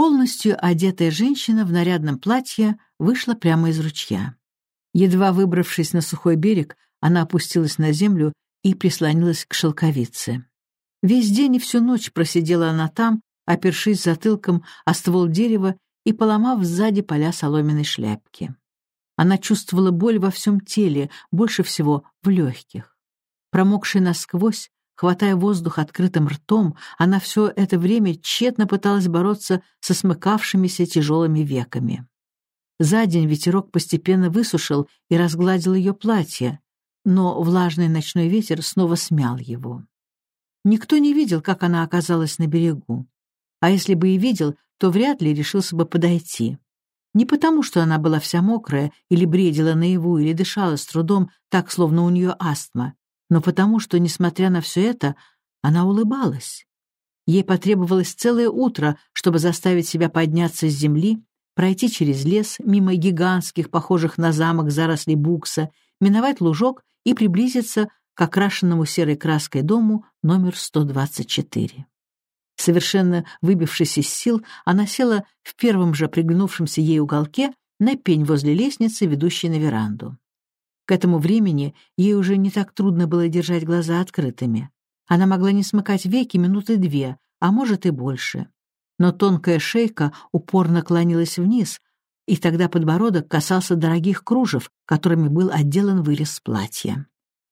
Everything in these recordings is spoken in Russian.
Полностью одетая женщина в нарядном платье вышла прямо из ручья. Едва выбравшись на сухой берег, она опустилась на землю и прислонилась к шелковице. Весь день и всю ночь просидела она там, опершись затылком о ствол дерева и поломав сзади поля соломенной шляпки. Она чувствовала боль во всем теле, больше всего в легких. Промокшая насквозь, хватая воздух открытым ртом, она все это время тщетно пыталась бороться со смыкавшимися тяжелыми веками. За день ветерок постепенно высушил и разгладил ее платье, но влажный ночной ветер снова смял его. Никто не видел, как она оказалась на берегу. А если бы и видел, то вряд ли решился бы подойти. Не потому, что она была вся мокрая, или бредила наяву, или дышала с трудом, так, словно у нее астма, но потому, что, несмотря на все это, она улыбалась. Ей потребовалось целое утро, чтобы заставить себя подняться с земли, пройти через лес, мимо гигантских, похожих на замок зарослей букса, миновать лужок и приблизиться к окрашенному серой краской дому номер 124. Совершенно выбившись из сил, она села в первом же приглянувшемся ей уголке на пень возле лестницы, ведущей на веранду. К этому времени ей уже не так трудно было держать глаза открытыми. Она могла не смыкать веки минуты две, а может и больше. Но тонкая шейка упорно клонилась вниз, и тогда подбородок касался дорогих кружев, которыми был отделан вырез платья.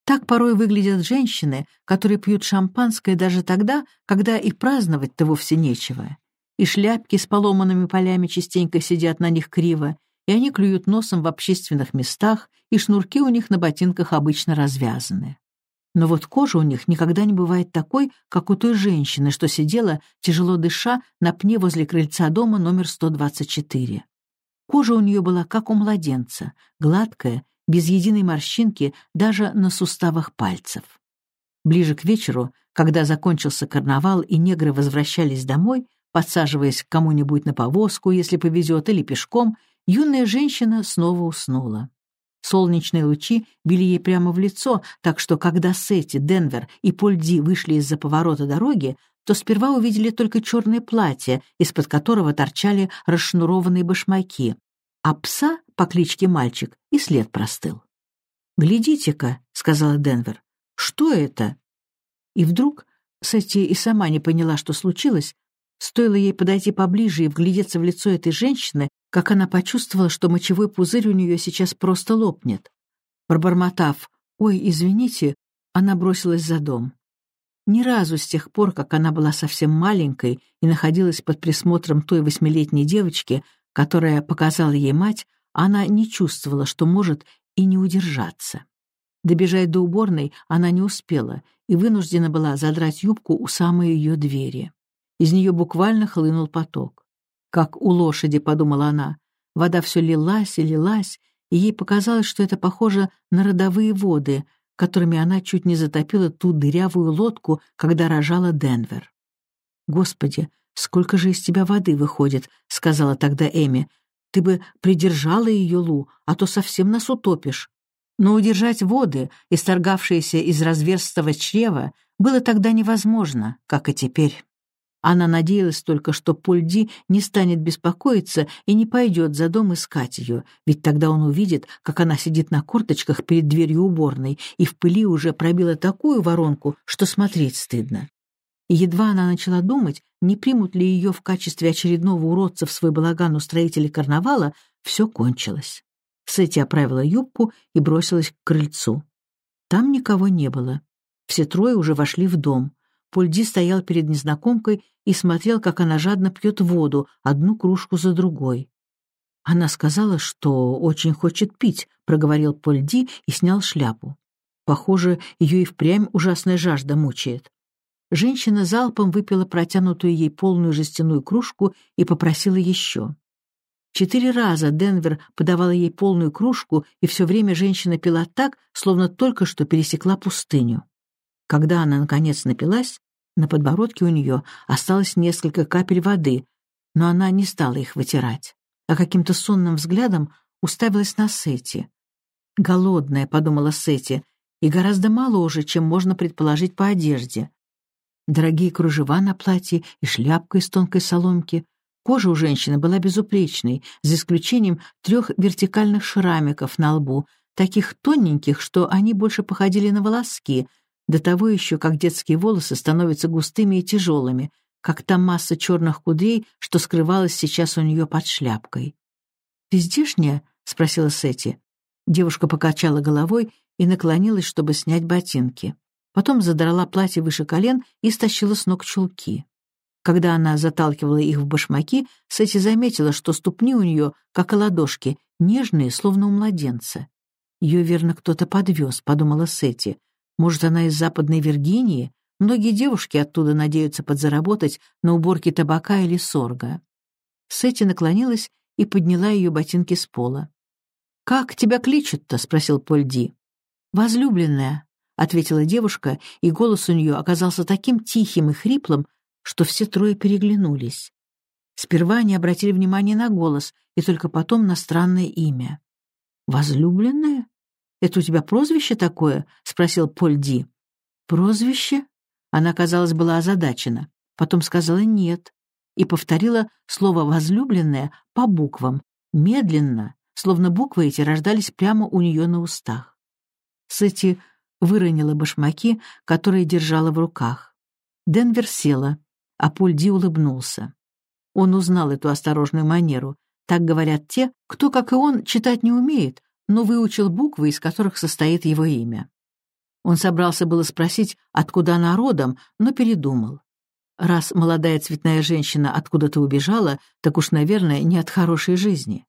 Так порой выглядят женщины, которые пьют шампанское даже тогда, когда и праздновать-то вовсе нечего. И шляпки с поломанными полями частенько сидят на них криво, и они клюют носом в общественных местах, и шнурки у них на ботинках обычно развязаны. Но вот кожа у них никогда не бывает такой, как у той женщины, что сидела, тяжело дыша, на пне возле крыльца дома номер 124. Кожа у нее была как у младенца, гладкая без единой морщинки даже на суставах пальцев. Ближе к вечеру, когда закончился карнавал и негры возвращались домой, подсаживаясь к кому-нибудь на повозку, если повезет, или пешком, юная женщина снова уснула. Солнечные лучи били ей прямо в лицо, так что когда Сетти, Денвер и Польди вышли из-за поворота дороги, то сперва увидели только черное платье, из-под которого торчали расшнурованные башмаки, а пса по кличке Мальчик и след простыл. «Глядите-ка», — сказала Денвер, — «что это?» И вдруг Сетти и сама не поняла, что случилось, стоило ей подойти поближе и вглядеться в лицо этой женщины, как она почувствовала, что мочевой пузырь у нее сейчас просто лопнет. Пробормотав «Ой, извините», она бросилась за дом. Ни разу с тех пор, как она была совсем маленькой и находилась под присмотром той восьмилетней девочки, которая показала ей мать, она не чувствовала, что может и не удержаться. Добежать до уборной она не успела и вынуждена была задрать юбку у самой ее двери. Из нее буквально хлынул поток. «Как у лошади», — подумала она. Вода все лилась и лилась, и ей показалось, что это похоже на родовые воды, которыми она чуть не затопила ту дырявую лодку, когда рожала Денвер. Господи, «Сколько же из тебя воды выходит?» — сказала тогда Эми. «Ты бы придержала ее, Лу, а то совсем нас утопишь». Но удержать воды, исторгавшиеся из разверстого чрева, было тогда невозможно, как и теперь. Она надеялась только, что Польди не станет беспокоиться и не пойдет за дом искать ее, ведь тогда он увидит, как она сидит на корточках перед дверью уборной и в пыли уже пробила такую воронку, что смотреть стыдно. И едва она начала думать, не примут ли ее в качестве очередного уродца в свой балаган устроители карнавала, все кончилось. Сэти оправила юбку и бросилась к крыльцу. Там никого не было. Все трое уже вошли в дом. Польди стоял перед незнакомкой и смотрел, как она жадно пьет воду, одну кружку за другой. «Она сказала, что очень хочет пить», — проговорил Польди и снял шляпу. Похоже, ее и впрямь ужасная жажда мучает. Женщина залпом выпила протянутую ей полную жестяную кружку и попросила еще. Четыре раза Денвер подавала ей полную кружку, и все время женщина пила так, словно только что пересекла пустыню. Когда она, наконец, напилась, на подбородке у нее осталось несколько капель воды, но она не стала их вытирать, а каким-то сонным взглядом уставилась на Сети. «Голодная», — подумала Сети, — «и гораздо моложе, чем можно предположить по одежде. Дорогие кружева на платье и шляпка из тонкой соломки. Кожа у женщины была безупречной, за исключением трех вертикальных шрамиков на лбу, таких тоненьких, что они больше походили на волоски, до того еще, как детские волосы становятся густыми и тяжелыми, как та масса черных кудрей, что скрывалась сейчас у нее под шляпкой. «Ты здешняя?» — спросила Сетти. Девушка покачала головой и наклонилась, чтобы снять ботинки. Потом задрала платье выше колен и стащила с ног чулки. Когда она заталкивала их в башмаки, Сетти заметила, что ступни у нее, как и ладошки, нежные, словно у младенца. «Ее, верно, кто-то подвез», — подумала Сетти. «Может, она из Западной Виргинии? Многие девушки оттуда надеются подзаработать на уборке табака или сорга». Сетти наклонилась и подняла ее ботинки с пола. «Как тебя кличут-то?» — спросил Поль Ди. «Возлюбленная», — ответила девушка, и голос у нее оказался таким тихим и хриплым, что все трое переглянулись. Сперва они обратили внимание на голос и только потом на странное имя. «Возлюбленная? Это у тебя прозвище такое?» — спросил Поль Ди. «Прозвище?» Она, казалось, была озадачена. Потом сказала «нет» и повторила слово «возлюбленная» по буквам, медленно, словно буквы эти рождались прямо у нее на устах. Сэти выронила башмаки, которые держала в руках. Денвер села, а Пульди улыбнулся. Он узнал эту осторожную манеру. Так говорят те, кто, как и он, читать не умеет, но выучил буквы, из которых состоит его имя. Он собрался было спросить, откуда она родом, но передумал. Раз молодая цветная женщина откуда-то убежала, так уж, наверное, не от хорошей жизни.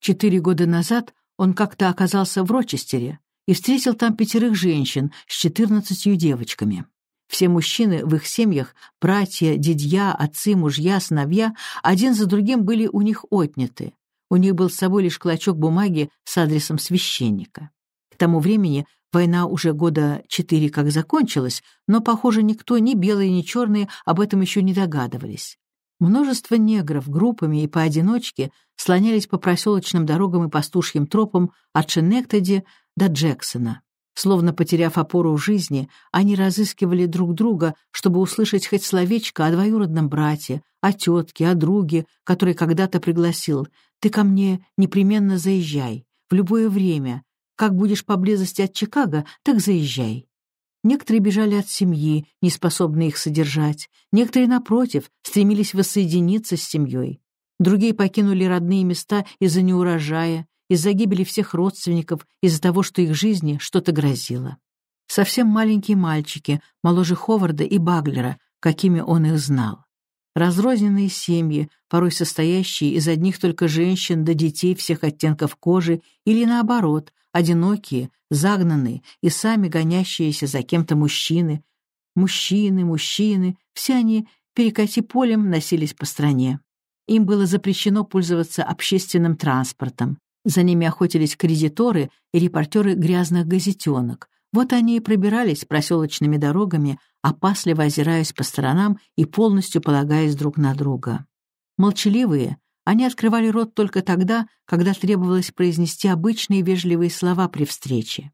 Четыре года назад он как-то оказался в Рочестере и встретил там пятерых женщин с четырнадцатью девочками. Все мужчины в их семьях, братья, дядья, отцы, мужья, сыновья, один за другим были у них отняты. У них был с собой лишь клочок бумаги с адресом священника. К тому времени война уже года четыре как закончилась, но, похоже, никто, ни белые, ни черные, об этом еще не догадывались. Множество негров группами и поодиночке слонялись по проселочным дорогам и пастушьим тропам от Шенектеди до Джексона. Словно потеряв опору в жизни, они разыскивали друг друга, чтобы услышать хоть словечко о двоюродном брате, о тетке, о друге, который когда-то пригласил. «Ты ко мне непременно заезжай, в любое время. Как будешь поблизости от Чикаго, так заезжай». Некоторые бежали от семьи, не способные их содержать. Некоторые, напротив, стремились воссоединиться с семьей. Другие покинули родные места из-за неурожая, из-за гибели всех родственников, из-за того, что их жизни что-то грозило. Совсем маленькие мальчики, моложе Ховарда и Баглера, какими он их знал. Разрозненные семьи, порой состоящие из одних только женщин до детей всех оттенков кожи, или наоборот, одинокие, загнанные и сами гонящиеся за кем-то мужчины. Мужчины, мужчины, все они перекати полем носились по стране. Им было запрещено пользоваться общественным транспортом. За ними охотились кредиторы и репортеры грязных газетенок. Вот они и пробирались проселочными дорогами, опасливо озираясь по сторонам и полностью полагаясь друг на друга. Молчаливые, они открывали рот только тогда, когда требовалось произнести обычные вежливые слова при встрече.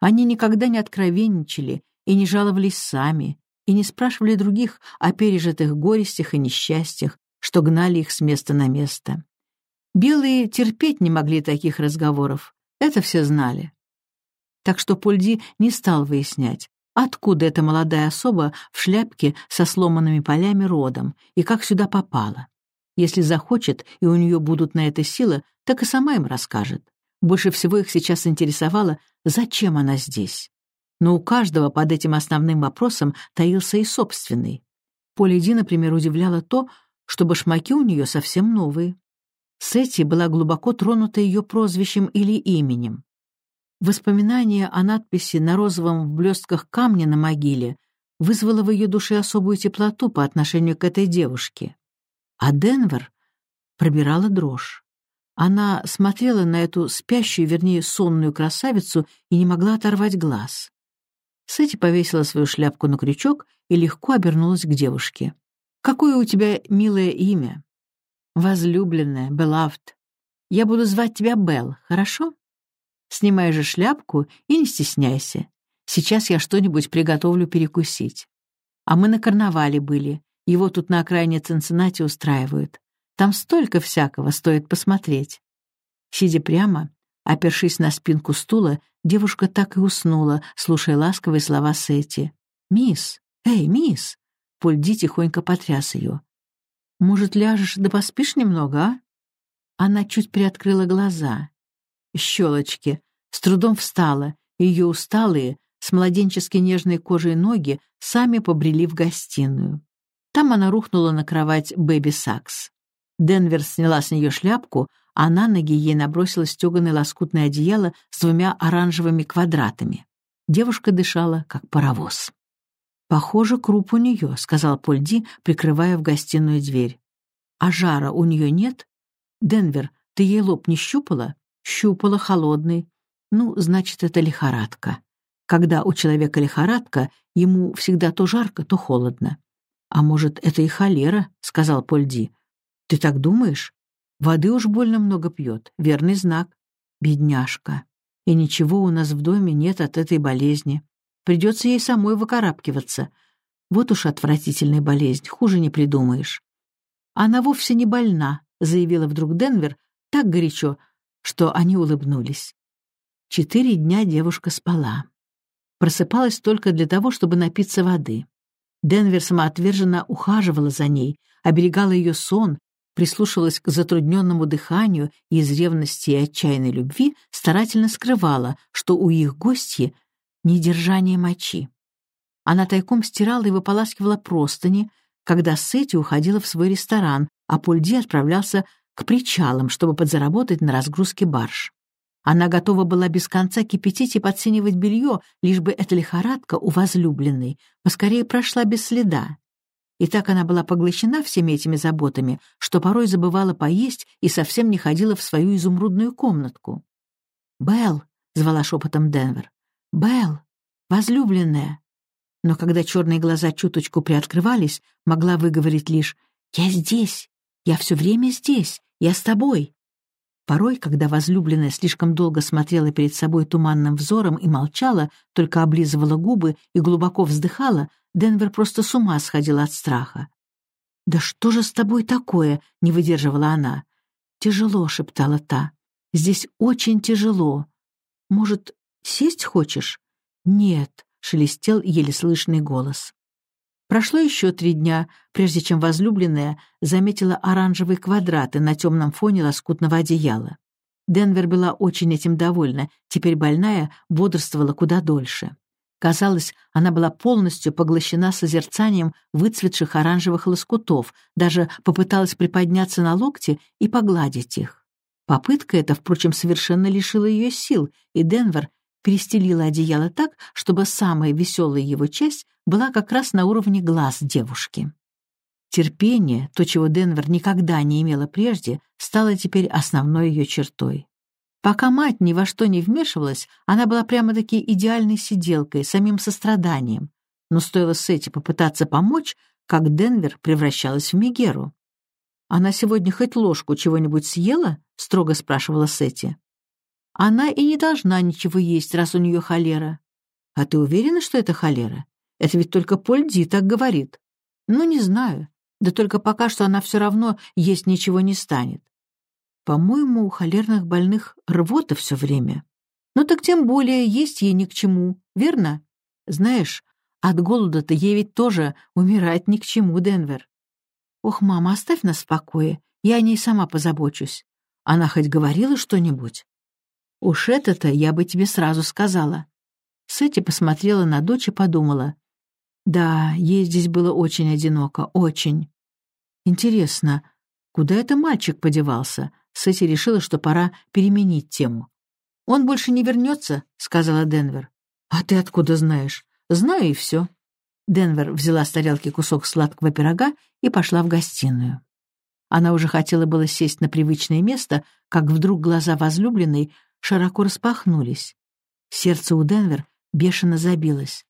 Они никогда не откровенничали и не жаловались сами, и не спрашивали других о пережитых горестях и несчастьях, что гнали их с места на место. Белые терпеть не могли таких разговоров, это все знали. Так что Польди не стал выяснять, откуда эта молодая особа в шляпке со сломанными полями родом и как сюда попала. Если захочет, и у нее будут на это силы, так и сама им расскажет. Больше всего их сейчас интересовало, зачем она здесь. Но у каждого под этим основным вопросом таился и собственный. Поле Ди, например, удивляло то, что башмаки у нее совсем новые. Сетти была глубоко тронута ее прозвищем или именем. Воспоминание о надписи на розовом в блестках камне на могиле вызвало в ее душе особую теплоту по отношению к этой девушке. А Денвер пробирала дрожь. Она смотрела на эту спящую, вернее, сонную красавицу и не могла оторвать глаз. Сэти повесила свою шляпку на крючок и легко обернулась к девушке. «Какое у тебя милое имя?» «Возлюбленная, Белавт. Я буду звать тебя Белл, хорошо? Снимай же шляпку и не стесняйся. Сейчас я что-нибудь приготовлю перекусить. А мы на карнавале были. Его тут на окраине Цинциннати устраивают. Там столько всякого, стоит посмотреть. Сидя прямо, опершись на спинку стула, девушка так и уснула, слушая ласковые слова Сети. «Мисс! Эй, мисс!» Польди тихонько потряс ее. «Может, ляжешь да поспишь немного, а?» Она чуть приоткрыла глаза. Щелочки. С трудом встала, ее усталые, с младенчески нежной кожей ноги сами побрели в гостиную. Там она рухнула на кровать Бэби Сакс. Денвер сняла с нее шляпку, а на ноги ей набросила стеганое лоскутное одеяло с двумя оранжевыми квадратами. Девушка дышала, как паровоз. «Похоже, круп у нее», — сказал Польди, прикрывая в гостиную дверь. «А жара у нее нет? Денвер, ты ей лоб не щупала?» «Щупала, холодный. Ну, значит, это лихорадка. Когда у человека лихорадка, ему всегда то жарко, то холодно. «А может, это и холера?» — сказал Польди. «Ты так думаешь? Воды уж больно много пьет. Верный знак. Бедняжка. И ничего у нас в доме нет от этой болезни. Придется ей самой выкарабкиваться. Вот уж отвратительная болезнь, хуже не придумаешь». «Она вовсе не больна», — заявила вдруг Денвер так горячо, что они улыбнулись. Четыре дня девушка спала. Просыпалась только для того, чтобы напиться воды. Денвер самоотверженно ухаживала за ней, оберегала ее сон, прислушивалась к затрудненному дыханию и из ревности и отчаянной любви старательно скрывала, что у их гостьи недержание мочи. Она тайком стирала и выполаскивала простыни, когда Сетти уходила в свой ресторан, а Пульди отправлялся к причалам, чтобы подзаработать на разгрузке барж. Она готова была без конца кипятить и подсинивать белье, лишь бы эта лихорадка у возлюбленной поскорее прошла без следа. И так она была поглощена всеми этими заботами, что порой забывала поесть и совсем не ходила в свою изумрудную комнатку. «Белл!» — звала шепотом Денвер. «Белл! Возлюбленная!» Но когда черные глаза чуточку приоткрывались, могла выговорить лишь «Я здесь! Я все время здесь! Я с тобой!» Порой, когда возлюбленная слишком долго смотрела перед собой туманным взором и молчала, только облизывала губы и глубоко вздыхала, Денвер просто с ума сходила от страха. «Да что же с тобой такое?» — не выдерживала она. «Тяжело», — шептала та. «Здесь очень тяжело. Может, сесть хочешь?» «Нет», — шелестел еле слышный голос. Прошло еще три дня, прежде чем возлюбленная заметила оранжевые квадраты на темном фоне лоскутного одеяла. Денвер была очень этим довольна, теперь больная бодрствовала куда дольше. Казалось, она была полностью поглощена созерцанием выцветших оранжевых лоскутов, даже попыталась приподняться на локте и погладить их. Попытка эта, впрочем, совершенно лишила ее сил, и Денвер перестелила одеяло так, чтобы самая веселая его часть была как раз на уровне глаз девушки. Терпение, то, чего Денвер никогда не имела прежде, стало теперь основной ее чертой. Пока мать ни во что не вмешивалась, она была прямо-таки идеальной сиделкой, самим состраданием. Но стоило Сети попытаться помочь, как Денвер превращалась в Мегеру. «Она сегодня хоть ложку чего-нибудь съела?» — строго спрашивала Сети. «Она и не должна ничего есть, раз у нее холера». «А ты уверена, что это холера? Это ведь только Поль Ди так говорит. Ну, не знаю. Да только пока что она все равно есть ничего не станет. По-моему, у холерных больных рвота все время. Ну так тем более есть ей ни к чему, верно? Знаешь, от голода-то ей ведь тоже умирать ни к чему, Денвер. Ох, мама, оставь нас в покое, я о ней сама позабочусь. Она хоть говорила что-нибудь? Уж это-то я бы тебе сразу сказала. Сэти посмотрела на дочь и подумала. Да, ей здесь было очень одиноко, очень. Интересно, куда это мальчик подевался? Сэти решила, что пора переменить тему. «Он больше не вернется», — сказала Денвер. «А ты откуда знаешь?» «Знаю и все». Денвер взяла с тарелки кусок сладкого пирога и пошла в гостиную. Она уже хотела было сесть на привычное место, как вдруг глаза возлюбленной широко распахнулись. Сердце у Денвер бешено забилось.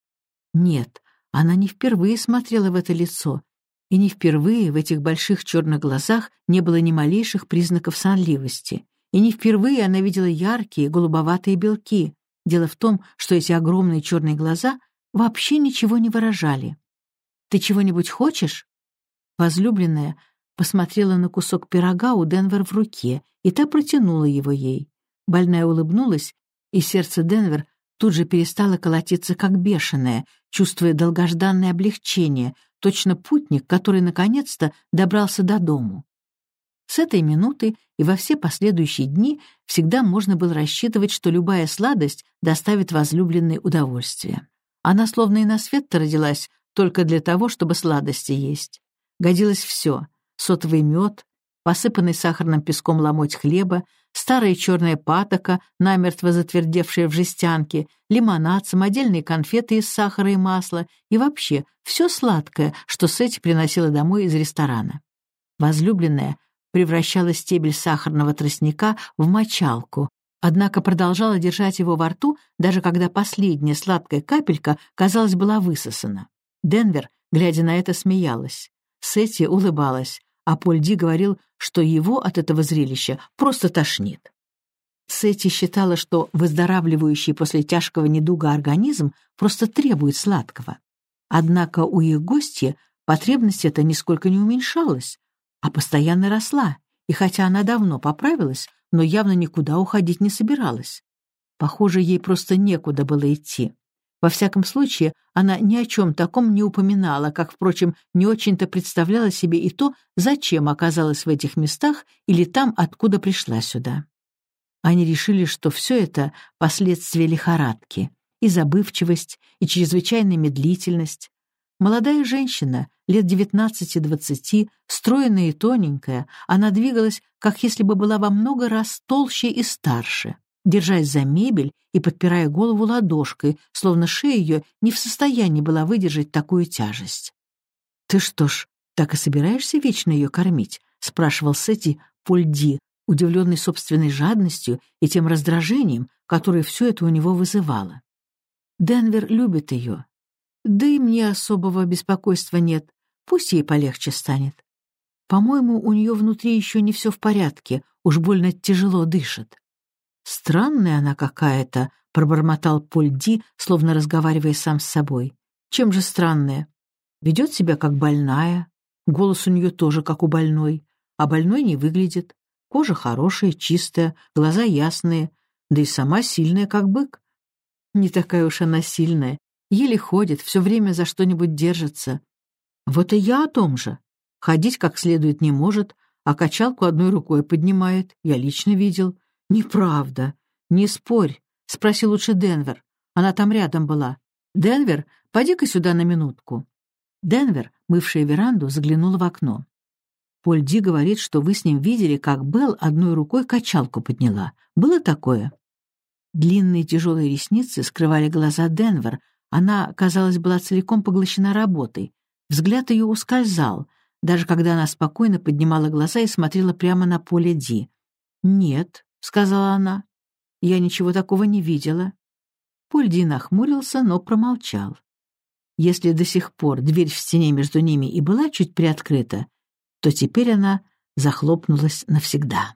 Нет, она не впервые смотрела в это лицо, и не впервые в этих больших черных глазах не было ни малейших признаков сонливости, и не впервые она видела яркие голубоватые белки. Дело в том, что эти огромные черные глаза вообще ничего не выражали. «Ты чего-нибудь хочешь?» Возлюбленная посмотрела на кусок пирога у Денвер в руке, и та протянула его ей. Больная улыбнулась, и сердце Денвер тут же перестало колотиться как бешеное, чувствуя долгожданное облегчение, точно путник, который наконец-то добрался до дому. С этой минуты и во все последующие дни всегда можно было рассчитывать, что любая сладость доставит возлюбленной удовольствие. Она словно и на свет-то родилась только для того, чтобы сладости есть. Годилось все — сотовый мед, посыпанный сахарным песком ломоть хлеба, старая черная патока, намертво затвердевшая в жестянке, лимонад, самодельные конфеты из сахара и масла и вообще все сладкое, что Сетти приносила домой из ресторана. Возлюбленная превращала стебель сахарного тростника в мочалку, однако продолжала держать его во рту, даже когда последняя сладкая капелька, казалось, была высосана. Денвер, глядя на это, смеялась. Сетти улыбалась, а Поль Ди говорил, что его от этого зрелища просто тошнит. Сетти считала, что выздоравливающий после тяжкого недуга организм просто требует сладкого. Однако у их гостя потребность эта нисколько не уменьшалась, а постоянно росла, и хотя она давно поправилась, но явно никуда уходить не собиралась. Похоже, ей просто некуда было идти. Во всяком случае, она ни о чем таком не упоминала, как, впрочем, не очень-то представляла себе и то, зачем оказалась в этих местах или там, откуда пришла сюда. Они решили, что все это — последствия лихорадки, и забывчивость, и чрезвычайная медлительность. Молодая женщина, лет девятнадцати-двадцати, стройная и тоненькая, она двигалась, как если бы была во много раз толще и старше держась за мебель и подпирая голову ладошкой, словно шея ее не в состоянии была выдержать такую тяжесть. «Ты что ж, так и собираешься вечно ее кормить?» — спрашивал Сети Польди, удивленный собственной жадностью и тем раздражением, которое все это у него вызывало. Денвер любит ее. Да и мне особого беспокойства нет, пусть ей полегче станет. По-моему, у нее внутри еще не все в порядке, уж больно тяжело дышит. «Странная она какая-то», — пробормотал Польди, словно разговаривая сам с собой. «Чем же странная? Ведет себя как больная, голос у нее тоже как у больной, а больной не выглядит. Кожа хорошая, чистая, глаза ясные, да и сама сильная, как бык. Не такая уж она сильная, еле ходит, все время за что-нибудь держится. Вот и я о том же. Ходить как следует не может, а качалку одной рукой поднимает, я лично видел. «Неправда. Не спорь. Спроси лучше Денвер. Она там рядом была. Денвер, поди-ка сюда на минутку». Денвер, мывшая веранду, заглянула в окно. «Поль Ди говорит, что вы с ним видели, как Белл одной рукой качалку подняла. Было такое?» Длинные тяжелые ресницы скрывали глаза Денвер. Она, казалось, была целиком поглощена работой. Взгляд ее ускользал, даже когда она спокойно поднимала глаза и смотрела прямо на поле Ди. «Нет», сказала она. «Я ничего такого не видела». Польди нахмурился, но промолчал. Если до сих пор дверь в стене между ними и была чуть приоткрыта, то теперь она захлопнулась навсегда.